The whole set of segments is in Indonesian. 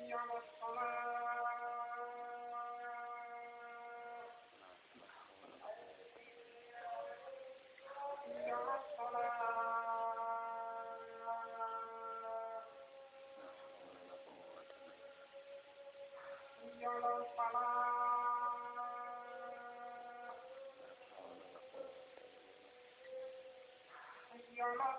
حي على الصلاة حي على الصلاة حي على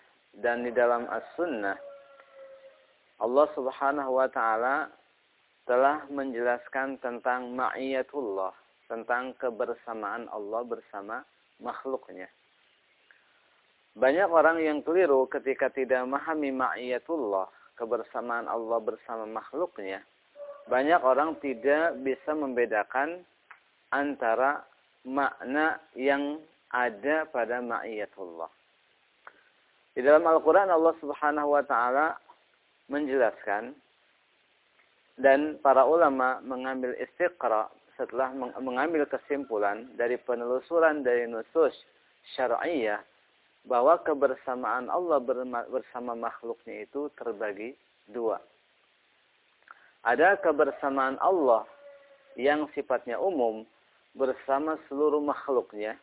dan di dalam As-Sunnah Allah Subhanahu wa taala telah menjelaskan tentang ma'iyatullah, tentang kebersamaan Allah bersama makhluknya. Banyak orang yang keliru ketika tidak memahami ma'iyatullah, kebersamaan Allah bersama makhluknya. Banyak orang tidak bisa membedakan antara makna yang ada pada ma'iyatullah. Di dalam Al-Quran Allah subhanahu wa ta'ala menjelaskan dan para ulama mengambil istiqra setelah mengambil kesimpulan dari penelusuran dari nusus syar'iyah bahwa kebersamaan Allah bersama makhluknya itu terbagi dua. Ada kebersamaan Allah yang sifatnya umum bersama seluruh makhluknya.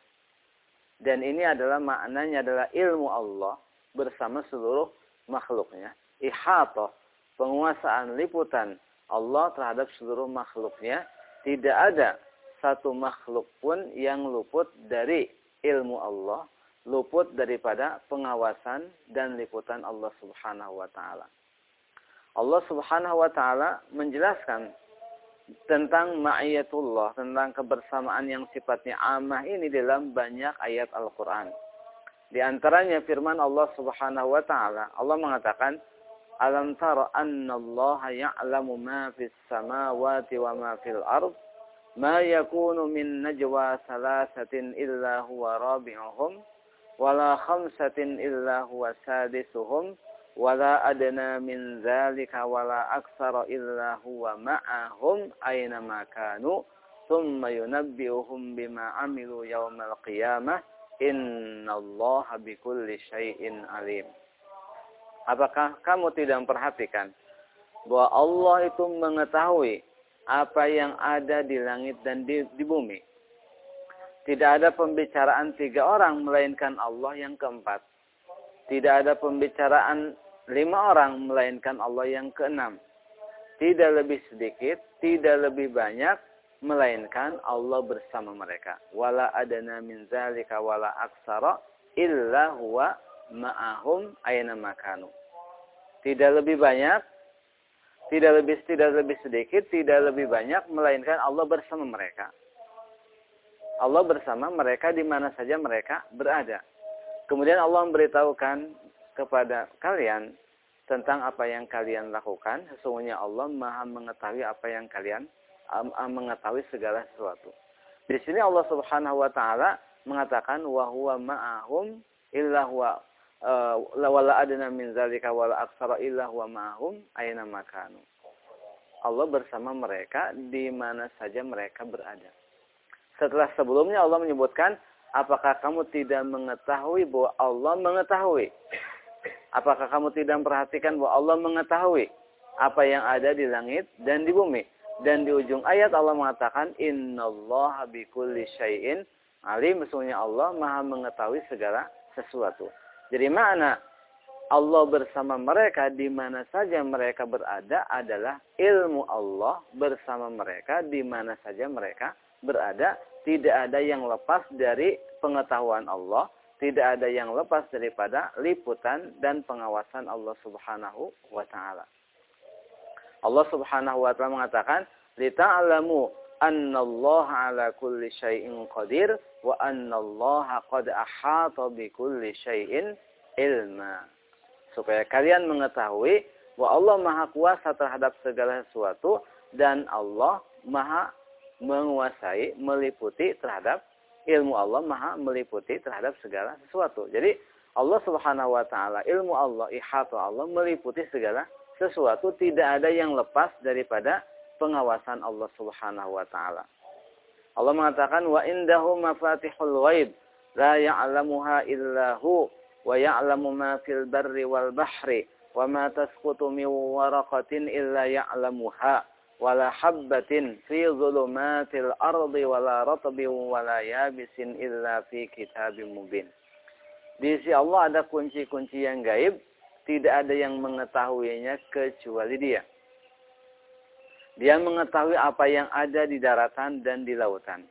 Dan ini adalah maknanya adalah ilmu Allah bersama seluruh makhluknya. Ihatoh, penguasaan liputan Allah terhadap seluruh makhluknya. Tidak ada satu makhluk pun yang luput dari ilmu Allah, luput daripada pengawasan dan liputan Allah Subhanahu wa taala. Allah Subhanahu wa taala menjelaskan tentang ma'iyatullah, tentang kebersamaan yang sifatnya amah ini dalam banyak ayat Al-Qur'an. Di antaranya firman Allah Subhanahu wa taala. Allah mengatakan, "Alam tara anna Allah ya'lamu ma fis samawati wa ma fil ard? Ma yakunu min najwa salasatin illa huwa rabi'uhum wala khamsatin illa huwa sadisuhum wala adna min dzalika wala aktsara illa huwa ma'ahum aina ma kanu thumma yunabbi'uhum bima 'amilu qiyamah." Innallaha bikulli syai'in alim. Apakah kamu tidak memperhatikan bahwa Allah itu mengetahui apa yang ada di langit dan di, di bumi? Tidak ada pembicaraan tiga orang melainkan Allah yang keempat. Tidak ada pembicaraan lima orang melainkan Allah yang keenam. Tidak lebih sedikit, tidak lebih banyak, melainkan Allah bersama mereka. Wala adana min zalika wala aksara illa huwa ma'ahum makanu. Tidak lebih banyak, tidak lebih tidak lebih sedikit, tidak lebih banyak melainkan Allah bersama mereka. Allah bersama mereka di mana saja mereka berada. Kemudian Allah memberitahukan kepada kalian tentang apa yang kalian lakukan. Sesungguhnya Allah maha mengetahui apa yang kalian mengetahui segala sesuatu. Di sini Allah subhanahu wa ta'ala mengatakan wa huwa ma'ahum illa huwa uh, wala adna min zalika wala aksara illa huwa ma'ahum aina makanu. Allah bersama mereka di mana saja mereka berada. Setelah sebelumnya Allah menyebutkan apakah kamu tidak mengetahui bahwa Allah mengetahui Apakah kamu tidak memperhatikan bahwa Allah mengetahui apa yang ada di langit dan di bumi? Dan di ujung ayat Allah mengatakan innallaha bikulli syai'in alim. Sesungguhnya Allah Maha mengetahui segala sesuatu. Jadi mana Allah bersama mereka di mana saja mereka berada adalah ilmu Allah bersama mereka di mana saja mereka berada. Tidak ada yang lepas dari pengetahuan Allah tidak ada yang lepas daripada liputan dan pengawasan Allah Subhanahu wa taala. Allah Subhanahu wa taala mengatakan, "Lita'lamu annallaha 'ala kulli syai'in qadir wa annallaha qad ahata bi kulli syai'in ilma." Supaya kalian mengetahui bahwa Allah Maha kuasa terhadap segala sesuatu dan Allah Maha menguasai, meliputi terhadap ilmu Allah maha meliputi terhadap segala sesuatu. Jadi Allah subhanahu wa ta'ala, ilmu Allah, ihatu Allah meliputi segala sesuatu. Tidak ada yang lepas daripada pengawasan Allah subhanahu wa ta'ala. Allah mengatakan, wa indahu mafatihul ghaib, la ya'lamuha illahu, wa ya'lamu ma fil barri wal bahri, wa ma tasqutu min waraqatin illa ya'lamuha wala habbatin fi zulumatil ardi wala ratbin wala yabisin illa fi kitabim mubin. Di sisi Allah ada kunci-kunci yang gaib, tidak ada yang mengetahuinya kecuali Dia. Dia mengetahui apa yang ada di daratan dan di lautan.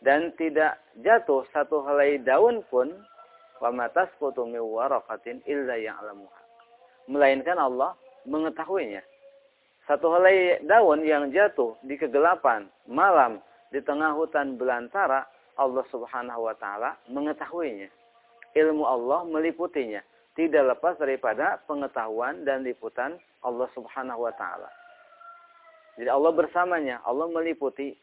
Dan tidak jatuh satu helai daun pun wa matasqutu min waraqatin illa ya'lamuha. Melainkan Allah mengetahuinya satu helai daun yang jatuh di kegelapan malam di tengah hutan belantara, Allah Subhanahu wa taala mengetahuinya. Ilmu Allah meliputinya, tidak lepas daripada pengetahuan dan liputan Allah Subhanahu wa taala. Jadi Allah bersamanya, Allah meliputi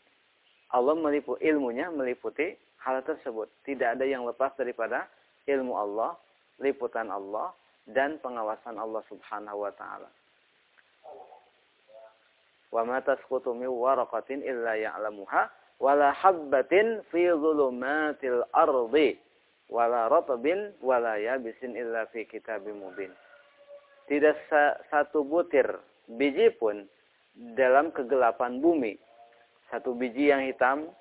Allah meliputi ilmunya meliputi hal tersebut. Tidak ada yang lepas daripada ilmu Allah, liputan Allah dan pengawasan Allah Subhanahu wa taala wa ma tasqutu min waraqatin illa ya'lamuha wala habbatin fi dhulumatil ardi wala ratbin wala yabisin illa fi kitabim mubin. Tidak satu butir biji pun dalam kegelapan bumi. Satu biji yang hitam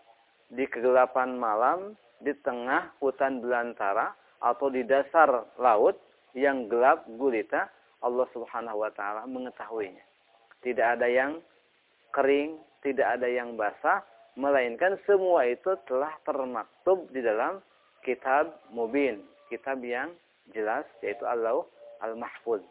di kegelapan malam di tengah hutan belantara atau di dasar laut yang gelap gulita, Allah Subhanahu wa taala mengetahuinya. Tidak ada yang kering, tidak ada yang basah, melainkan semua itu telah termaktub di dalam kitab mubin, kitab yang jelas yaitu Allah Al-Mahfuz.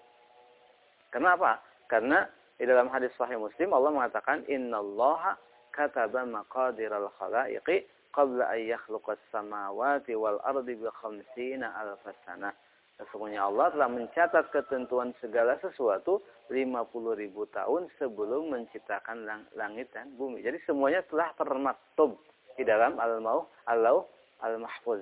Kenapa? Karena di dalam hadis sahih Muslim Allah mengatakan innallaha kataba maqadiral khalaiqi qabla an yakhluqas samawati wal ardi bi khamsina alf sanah. Sesungguhnya Allah telah mencatat ketentuan segala sesuatu 50 ribu tahun sebelum menciptakan lang langit dan bumi. Jadi semuanya telah termaktub di dalam al-mau al-mahfuz.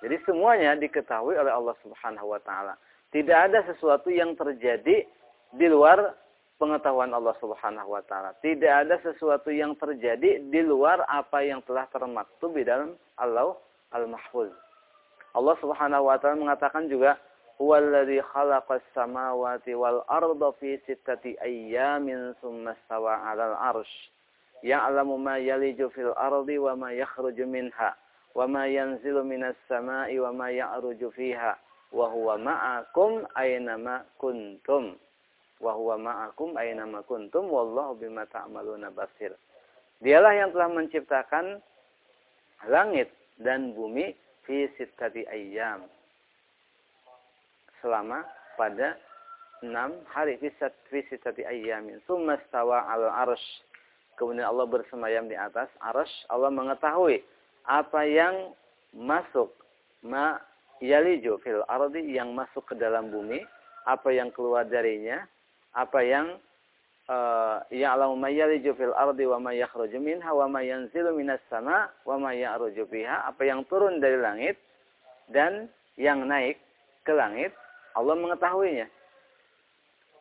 Jadi semuanya diketahui oleh Allah Subhanahu wa taala. Tidak ada sesuatu yang terjadi di luar pengetahuan Allah Subhanahu wa taala. Tidak ada sesuatu yang terjadi di luar apa yang telah termaktub di dalam Allah Al-Mahfuz. Allah Subhanahu wa taala mengatakan juga huwallazi khalaqas samawati wal arda fi sittati ayyamin tsumma stawa 'alal 'arsy ya'lamu ma yaliju fil ardi wa ma yakhruju minha wa ma yanzilu minas sama'i wa ma ya'ruju fiha wa huwa ma'akum aynama kuntum wa huwa ma'akum aynama kuntum basir. Dialah yang telah menciptakan langit dan bumi fi sittati ayyam. Selama pada enam hari fi sittati ayyamin. Summa stawa al arsh. Kemudian Allah bersemayam di atas arsh. Allah mengetahui apa yang masuk ma yaliju fil ardi yang masuk ke dalam bumi, apa yang keluar darinya, apa yang uh, ya'lamu ma yaliju fil ardi wa ma yakhruju minha wa ma yanzilu minas sama wa ma ya'ruju fiha, apa yang turun dari langit dan yang naik ke langit, Allah mengetahuinya.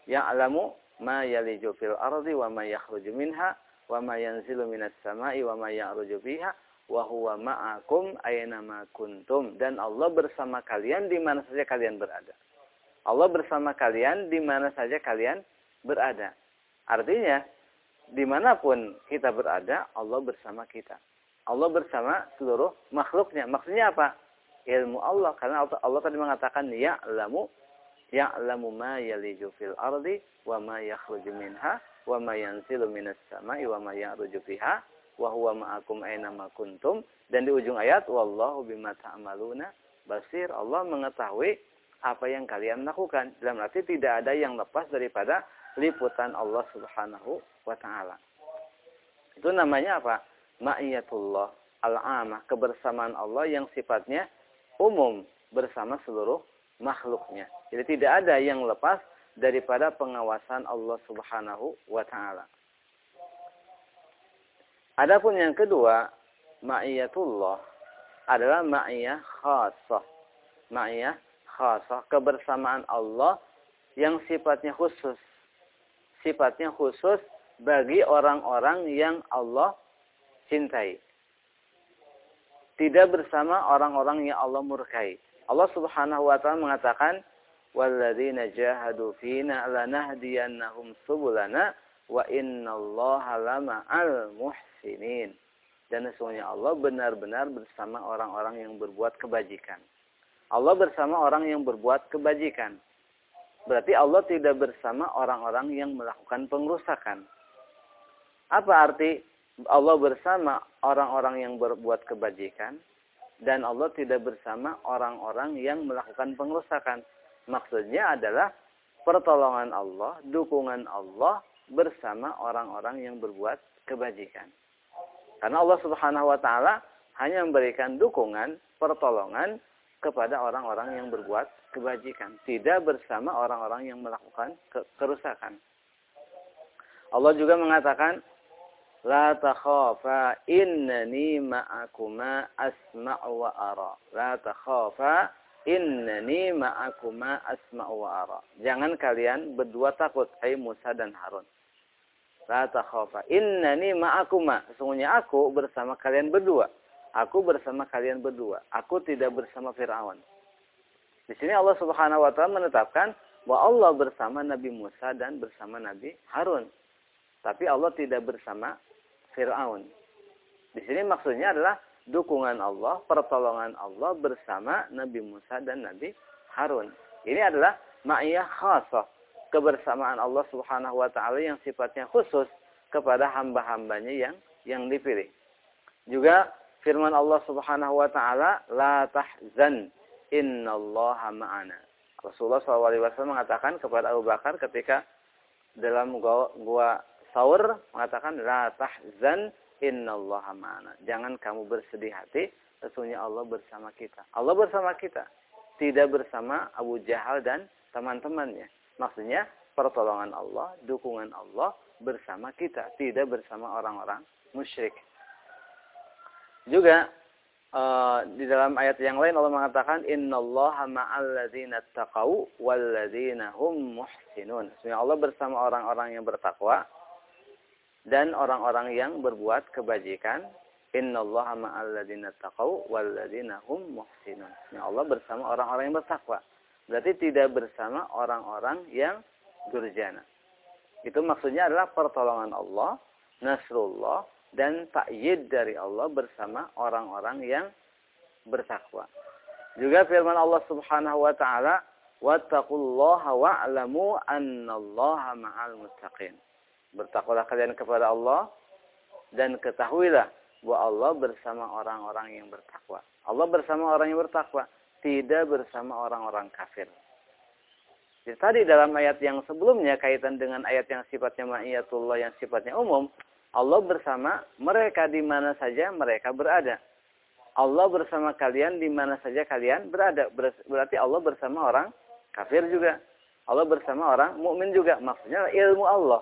Ya'lamu ma yaliju fil ardi wa ma yakhruju minha wa ma yanzilu minas sama'i wa ma ya'ruju fiha wa huwa ma'akum ma kuntum dan Allah bersama kalian di mana saja kalian berada. Allah bersama kalian di mana saja kalian berada. Artinya, di mana pun kita berada, Allah bersama kita. Allah bersama seluruh makhluknya. Maksudnya apa? Ilmu Allah. Karena Allah tadi mengatakan, Ya'lamu, Ya'lamu ma yaliju fil ardi, wa ma yakhruju minha, wa ma yansilu minas sama'i, wa ma ya'ruju fiha, wa huwa ma'akum aina ma kuntum. Dan di ujung ayat wallahu bima ta'maluna basir. Allah mengetahui apa yang kalian lakukan. Dalam arti tidak ada yang lepas daripada liputan Allah Subhanahu wa taala. Itu namanya apa? Ma'iyatullah al-amah kebersamaan Allah yang sifatnya umum bersama seluruh makhluknya. Jadi tidak ada yang lepas daripada pengawasan Allah Subhanahu wa taala Adapun yang kedua, ma'iyatullah adalah ma'iyah khasah. Ma'iyah khasah, kebersamaan Allah yang sifatnya khusus. Sifatnya khusus bagi orang-orang yang Allah cintai. Tidak bersama orang-orang yang Allah murkai. Allah Subhanahu wa taala mengatakan, "Walladzina jahadu fina lanahdiyannahum subulana wa innallaha lama'al muhsin." Muhsinin. Dan sesungguhnya Allah benar-benar bersama orang-orang yang berbuat kebajikan. Allah bersama orang yang berbuat kebajikan. Berarti Allah tidak bersama orang-orang yang melakukan pengrusakan. Apa arti Allah bersama orang-orang yang berbuat kebajikan dan Allah tidak bersama orang-orang yang melakukan pengrusakan? Maksudnya adalah pertolongan Allah, dukungan Allah bersama orang-orang yang berbuat kebajikan. Karena Allah Subhanahu wa taala hanya memberikan dukungan, pertolongan kepada orang-orang yang berbuat kebajikan, tidak bersama orang-orang yang melakukan kerusakan. Allah juga mengatakan La takhafa innani ma'akuma asma'u wa ara. La takhafa innani ma'akuma asma'u wa ara. Jangan kalian berdua takut, hai Musa dan Harun. La takhafa. Innani ma'akuma. Sesungguhnya aku bersama kalian berdua. Aku bersama kalian berdua. Aku tidak bersama Fir'aun. Di sini Allah Subhanahu wa taala menetapkan bahwa Allah bersama Nabi Musa dan bersama Nabi Harun. Tapi Allah tidak bersama Fir'aun. Di sini maksudnya adalah dukungan Allah, pertolongan Allah bersama Nabi Musa dan Nabi Harun. Ini adalah ma'iyah khasah. Kebersamaan Allah subhanahu wa ta'ala yang sifatnya khusus kepada hamba-hambanya yang yang dipilih. Juga firman Allah subhanahu wa ta'ala, La tahzan innallaha ma'ana. Rasulullah SAW mengatakan kepada Abu Bakar ketika dalam gua, gua Saur mengatakan la tahzan innallaha ma'ana. Jangan kamu bersedih hati, sesungguhnya Allah bersama kita. Allah bersama kita, tidak bersama Abu Jahal dan teman-temannya. Maksudnya pertolongan Allah, dukungan Allah bersama kita, tidak bersama orang-orang musyrik. Juga uh, di dalam ayat yang lain Allah mengatakan innallaha ma'al ladzina taqau wal ladzina hum muhsinun. Sesungguhnya Allah bersama orang-orang yang bertakwa dan orang-orang yang berbuat kebajikan innallaha ma'al ladzina taqau wal ladzina hum muhsinun. Ya Allah bersama orang-orang yang bertakwa. Berarti tidak bersama orang-orang yang durjana. Itu maksudnya adalah pertolongan Allah, nasrullah dan ta'yid dari Allah bersama orang-orang yang bertakwa. Juga firman Allah Subhanahu wa taala, "Wattaqullaha wa'lamu annallaha ma'al muttaqin." Bertakwalah kalian kepada Allah dan ketahuilah bahwa Allah bersama orang-orang yang bertakwa. Allah bersama orang yang bertakwa, tidak bersama orang-orang kafir. Jadi tadi dalam ayat yang sebelumnya kaitan dengan ayat yang sifatnya ma'iyatullah yang sifatnya umum, Allah bersama mereka di mana saja mereka berada. Allah bersama kalian di mana saja kalian berada. Berarti Allah bersama orang kafir juga. Allah bersama orang mukmin juga. Maksudnya ilmu Allah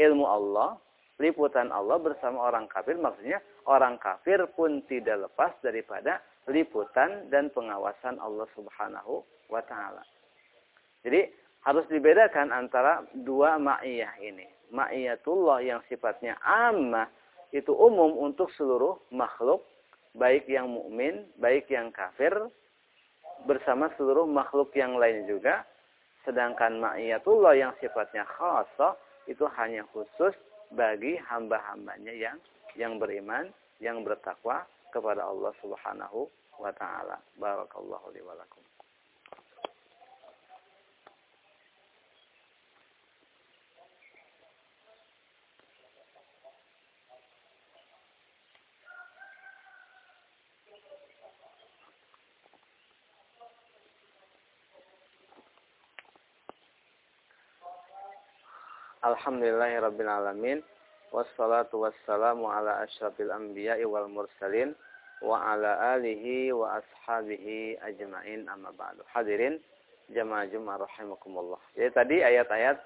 ilmu Allah, liputan Allah bersama orang kafir, maksudnya orang kafir pun tidak lepas daripada liputan dan pengawasan Allah Subhanahu wa taala. Jadi harus dibedakan antara dua ma'iyah ini. Ma'iyatullah yang sifatnya ammah itu umum untuk seluruh makhluk, baik yang mukmin, baik yang kafir, bersama seluruh makhluk yang lain juga. Sedangkan ma'iyatullah yang sifatnya khasah itu hanya khusus bagi hamba-hambanya yang yang beriman, yang bertakwa kepada Allah Subhanahu wa taala. Barakallahu li wa lakum. Wassalatu wassalamu ala ashrafil anbiya'i wal mursalin. Wa ala alihi wa ashabihi ajma'in amma ba'du. Hadirin jamaah Jumat rahimakumullah. Jadi tadi ayat-ayat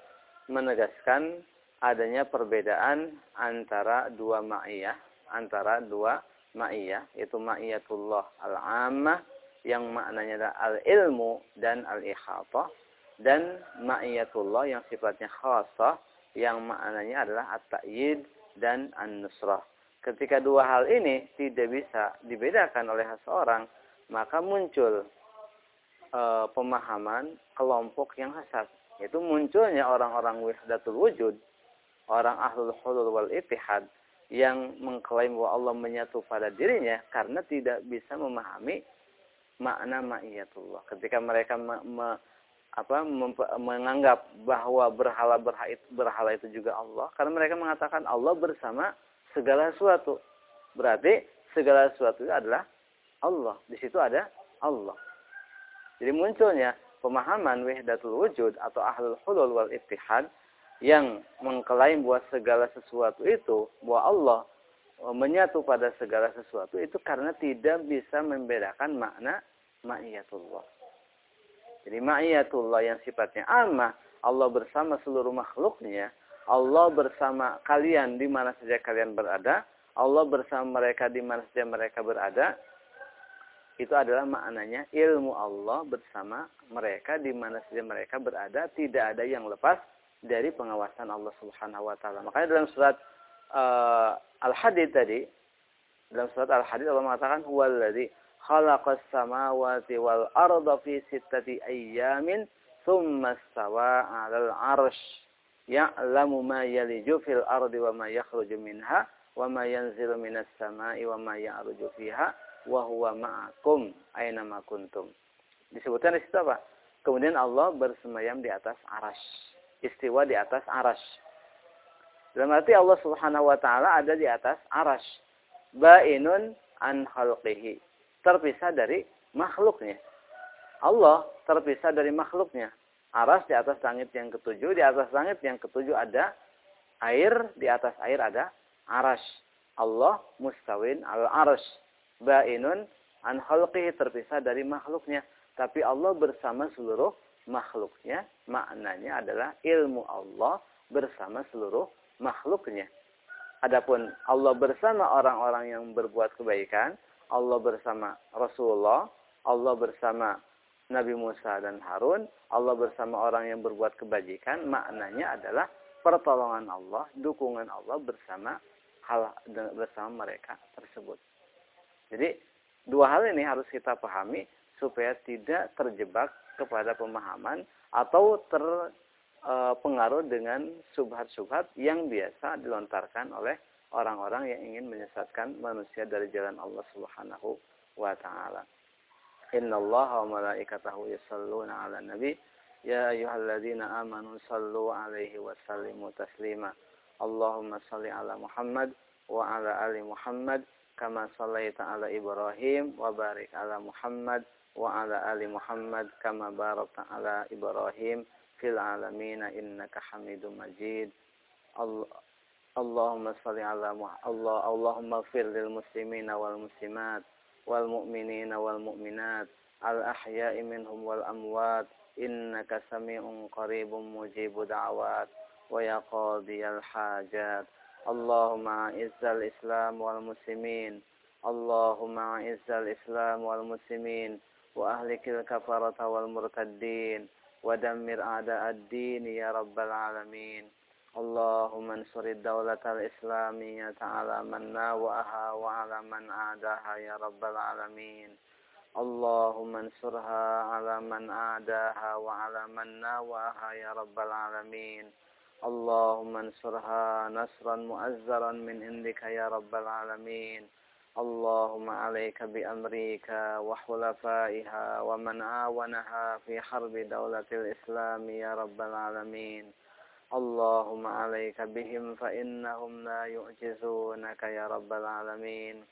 menegaskan adanya perbedaan antara dua ma'iyah. Antara dua ma'iyah. Yaitu ma'iyatullah al-ammah. Yang maknanya adalah al-ilmu dan al-ihatah dan ma'iyatullah yang sifatnya khasah yang maknanya adalah at-ta'yid dan an-nusrah. Ketika dua hal ini tidak bisa dibedakan oleh seseorang, maka muncul e, pemahaman kelompok yang hasad. Itu munculnya orang-orang wihdatul wujud, orang ahlul hulul wal itihad, yang mengklaim bahwa Allah menyatu pada dirinya karena tidak bisa memahami makna ma'iyatullah. Ketika mereka me, me, apa menganggap bahwa berhala berhala itu, juga Allah karena mereka mengatakan Allah bersama segala sesuatu. Berarti segala sesuatu adalah Allah. Di situ ada Allah. Jadi munculnya pemahaman wahdatul wujud atau ahlul hulul wal ittihad yang mengklaim bahwa segala sesuatu itu bahwa Allah menyatu pada segala sesuatu itu karena tidak bisa membedakan makna ma'iyatullah. Jadi ma'iyatullah yang sifatnya amah, Allah bersama seluruh makhluknya, Allah bersama kalian di mana saja kalian berada, Allah bersama mereka di mana saja mereka berada, itu adalah maknanya ilmu Allah bersama mereka di mana saja mereka berada, tidak ada yang lepas dari pengawasan Allah Subhanahu wa taala. Makanya dalam surat uh, Al-Hadid tadi, dalam surat Al-Hadid Allah mengatakan huwallazi khalaqas samawati wal arda fi sittati ayyamin thumma stawa 'alal 'arsy. ya'lamu ma yaliju fil ardi wa ma yakhruju minha wa ma yanzilu minas sama'i wa ma ya'ruju fiha. Disebutkan di situ apa? Kemudian Allah bersemayam di atas aras. Istiwa di atas aras. Dalam arti Allah subhanahu wa ta'ala ada di atas aras. Ba'inun an khalqihi. Terpisah dari makhluknya. Allah terpisah dari makhluknya. Aras di atas langit yang ketujuh. Di atas langit yang ketujuh ada air. Di atas air ada aras. Allah mustawin al aras. Ba'inun an khalqihi terpisah dari makhluknya. Tapi Allah bersama seluruh makhluknya. Maknanya adalah ilmu Allah bersama seluruh makhluknya. Adapun Allah bersama orang-orang yang berbuat kebaikan, Allah bersama Rasulullah, Allah bersama Nabi Musa dan Harun, Allah bersama orang yang berbuat kebajikan, maknanya adalah pertolongan Allah, dukungan Allah bersama hal bersama mereka tersebut. Jadi dua hal ini harus kita pahami supaya tidak terjebak kepada pemahaman atau terpengaruh e, dengan subhat-subhat yang biasa dilontarkan oleh orang-orang yang ingin menyesatkan manusia dari jalan Allah Subhanahu wa taala. Innallaha wa malaikatahu yashalluna 'alan nabi ya ayyuhalladzina amanu sallu 'alaihi wa sallimu taslima. Allahumma salli 'ala Muhammad wa 'ala ali Muhammad kama shallaita 'ala Ibrahim wa barik 'ala Muhammad wa 'ala ali Muhammad kama barakta 'ala Ibrahim fil 'alamin innaka Hamidum Majid. Allah آل محمد كما باركت على إبراهيم في العالمين إنك حميد مجيد اللهم صل على الله اللهم اغفر للمسلمين والمسلمات والمؤمنين والمؤمنات الأحياء منهم والأموات إنك سميع قريب مجيب دعوات ويا قاضي الحاجات اللهم أعز الإسلام والمسلمين اللهم أعز الإسلام والمسلمين وأهلك الكفرة والمرتدين ودمر أعداء الدين يا رب العالمين اللهم انصر الدولة الإسلامية على من ناوأها وعلى من أعداها يا رب العالمين. اللهم انصرها على من أعداها وعلى من ناوأها يا رب العالمين. اللهم انصرها نصرا مؤزرا من عندك يا رب العالمين. اللهم عليك بأمريكا وحلفائها ومن عاونها في حرب دولة الإسلام يا رب العالمين. اللهم عليك بهم فإنهم لا يعجزونك يا رب العالمين.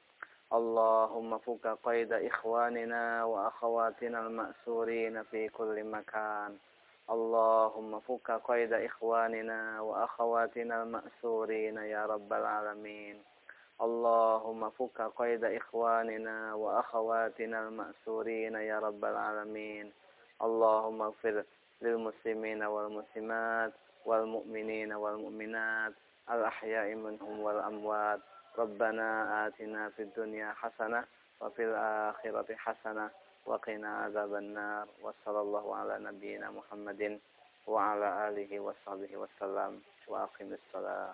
اللهم فك قيد إخواننا وأخواتنا المأسورين في كل مكان. اللهم فك قيد إخواننا وأخواتنا المأسورين يا رب العالمين. اللهم فك قيد إخواننا وأخواتنا المأسورين يا رب العالمين. اللهم اغفر للمسلمين والمسلمات والمؤمنين والمؤمنات الأحياء منهم والأموات. ربنا آتنا في الدنيا حسنة وفي الآخرة حسنة وقنا عذاب النار. وصلى الله على نبينا محمد وعلى آله وصحبه وسلم. وأقم الصلاة.